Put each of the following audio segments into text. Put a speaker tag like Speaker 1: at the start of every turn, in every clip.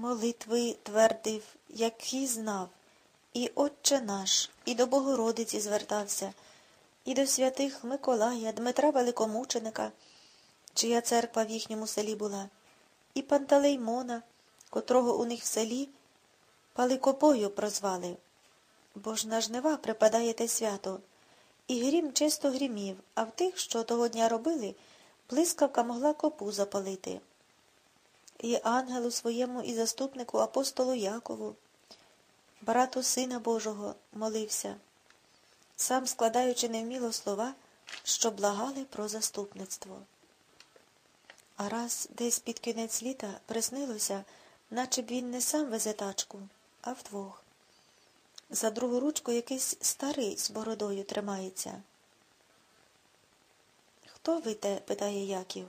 Speaker 1: Молитви твердив, які знав, і Отче наш, і до Богородиці звертався, і до святих Миколая, Дмитра Великомученика, чия церква в їхньому селі була, і Пантелеймона, котрого у них в селі Паликопою прозвали. Бо ж на жнива припадає те свято, і грім чисто грімів, а в тих, що того дня робили, блискавка могла копу запалити. І ангелу своєму і заступнику апостолу Якову, брату Сина Божого, молився, сам складаючи невміло слова, що благали про заступництво. А раз десь під кінець літа приснилося, наче б він не сам везе тачку, а вдвох. За другу ручку якийсь старий з бородою тримається. Хто ви те? питає Яків.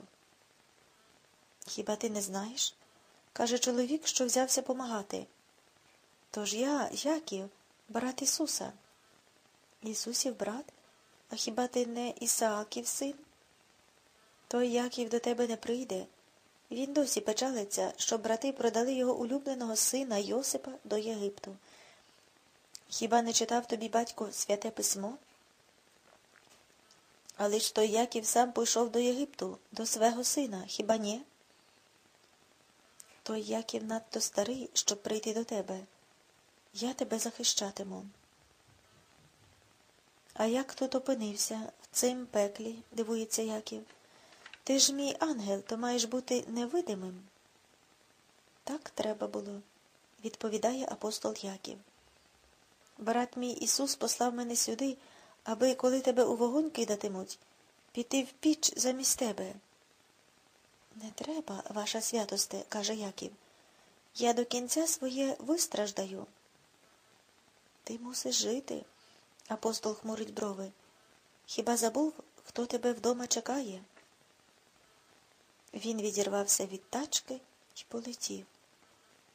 Speaker 1: Хіба ти не знаєш? каже чоловік, що взявся помагати. Тож я, Яків, брат Ісуса. Ісусів брат? А хіба ти не Ісааків син? Той Яків до тебе не прийде. Він досі печалиться, що брати продали його улюбленого сина Йосипа до Єгипту. Хіба не читав тобі батько святе письмо? Але ж той Яків сам пішов до Єгипту, до свого сина, хіба ні? Той Яків надто старий, щоб прийти до тебе. Я тебе захищатиму. А як тут опинився в цим пеклі, дивується Яків. Ти ж мій ангел, то маєш бути невидимим. Так треба було, відповідає апостол Яків. Брат мій Ісус послав мене сюди, аби, коли тебе у вогонь кидатимуть, піти в піч замість тебе. Не треба, ваша святосте, каже Яків. Я до кінця своє вистраждаю. Ти мусиш жити, апостол хмурить брови. Хіба забув, хто тебе вдома чекає? Він відірвався від тачки і полетів,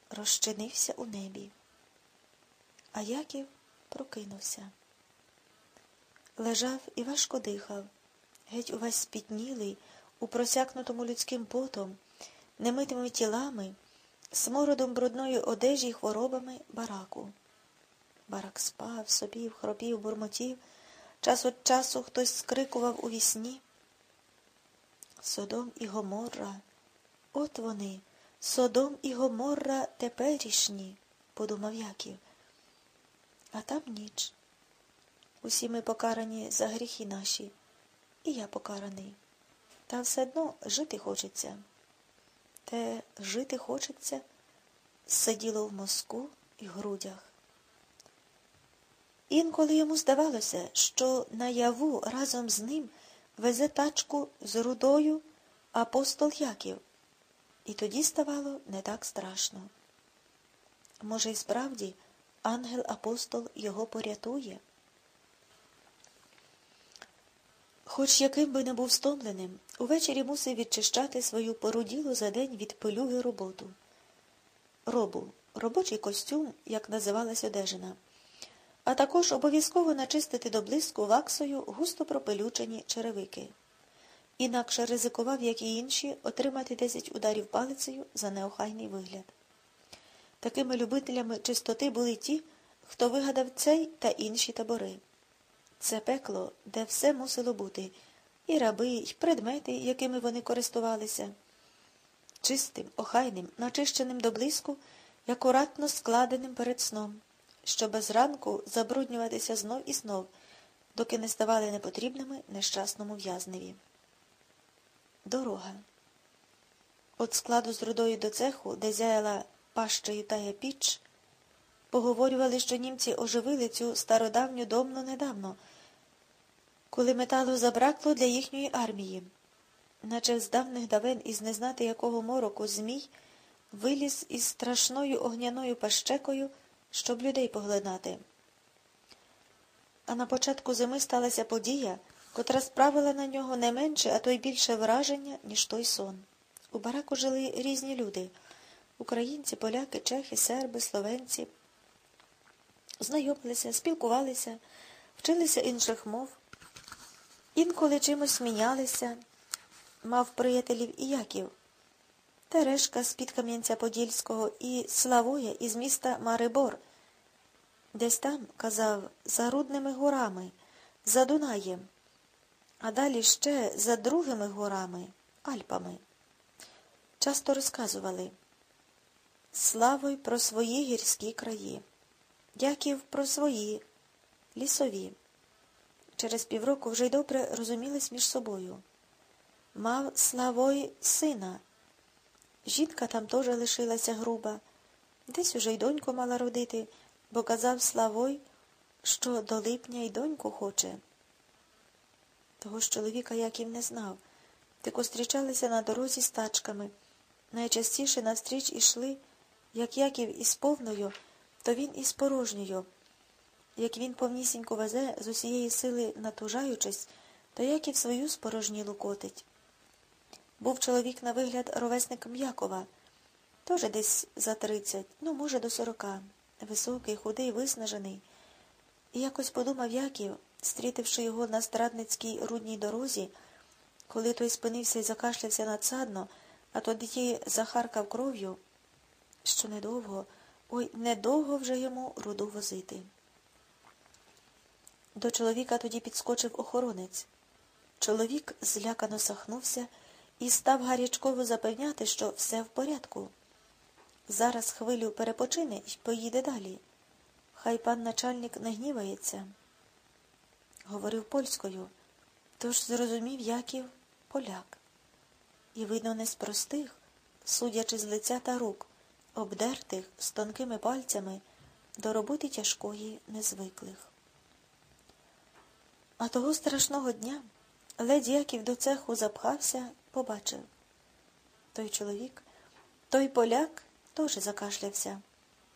Speaker 1: розчинився у небі. А Яків прокинувся. Лежав і важко дихав, геть увесь спітнілий, у просякнутому людським потом, немитими тілами, смородом брудної одежі й хворобами бараку. Барак спав, собів, хропів, бурмотів, час від часу хтось скрикував у вісні. Содом і Гоморра, от вони, Содом і Гоморра теперішні, подумав Яків. А там ніч. Усі ми покарані за гріхи наші, і я покараний. Та все одно жити хочеться. Те жити хочеться сиділо в мозку і грудях. Інколи йому здавалося, що наяву разом з ним везе тачку з рудою апостол Яків, і тоді ставало не так страшно. Може, і справді ангел-апостол його порятує? Хоч яким би не був стомленим, увечері мусив відчищати свою поруділу за день від пилюги роботу. Робу робочий костюм, як називалась одежина, а також обов'язково начистити до блиску ваксою густо пропелючені черевики. Інакше ризикував, як і інші, отримати десять ударів палицею за неохайний вигляд. Такими любителями чистоти були ті, хто вигадав цей та інші табори. Це пекло, де все мусило бути, і раби, і предмети, якими вони користувалися. Чистим, охайним, начищеним до блиску акуратно складеним перед сном, що без ранку забруднюватися знов і знов, доки не ставали непотрібними нещасному в'язневі. Дорога. От складу з рудою до цеху, де зяяла пащею тая піч, поговорювали, що німці оживили цю стародавню домну недавно, коли металу забракло для їхньої армії, наче з давних давен із незнати якого мороку Змій виліз із страшною огняною пащекою, щоб людей поглинати. А на початку зими сталася подія, котра справила на нього не менше, а то й більше враження, ніж той сон. У бараку жили різні люди українці, поляки, чехи, серби, словенці. Знайомилися, спілкувалися, вчилися інших мов, інколи чимось сміялися, мав приятелів і Яків. Терешка з-під Кам'янця Подільського і Славоя із міста Марибор. Десь там, казав, за Рудними горами, за Дунаєм, а далі ще за другими горами, Альпами. Часто розказували Славой про свої гірські краї, Дяків про свої, лісові. Через півроку вже й добре розумілись між собою. Мав Славой сина. Жінка там теж лишилася груба, десь уже й доньку мала родити, бо казав Славой, що до липня й доньку хоче. Того ж чоловіка Яків не знав, тільки зустрічалися на дорозі з тачками. Найчастіше навстріч ішли, як Яків із повною, то він із порожньою. Як він повнісінько везе з усієї сили натужаючись, то Яків свою спорожнілу котить. Був чоловік на вигляд ровесником Якова, теж десь за тридцять, ну, може, до сорока, високий, худий, виснажений. І якось подумав Яків, стрітивши його на страдницькій рудній дорозі, коли той спинився і закашлявся надсадно, а тоді захаркав кров'ю, що недовго, ой, недовго вже йому руду возити. До чоловіка тоді підскочив охоронець. Чоловік злякано сахнувся і став гарячково запевняти, що все в порядку. Зараз хвилю перепочине і поїде далі. Хай пан начальник не гнівається. Говорив польською, тож зрозумів Яків поляк. І, видно, не з простих, судячи з лиця та рук, обдертих з тонкими пальцями, до роботи тяжкої незвиклих. А того страшного дня ледь Яків до цеху запхався, побачив. Той чоловік, той поляк теж закашлявся.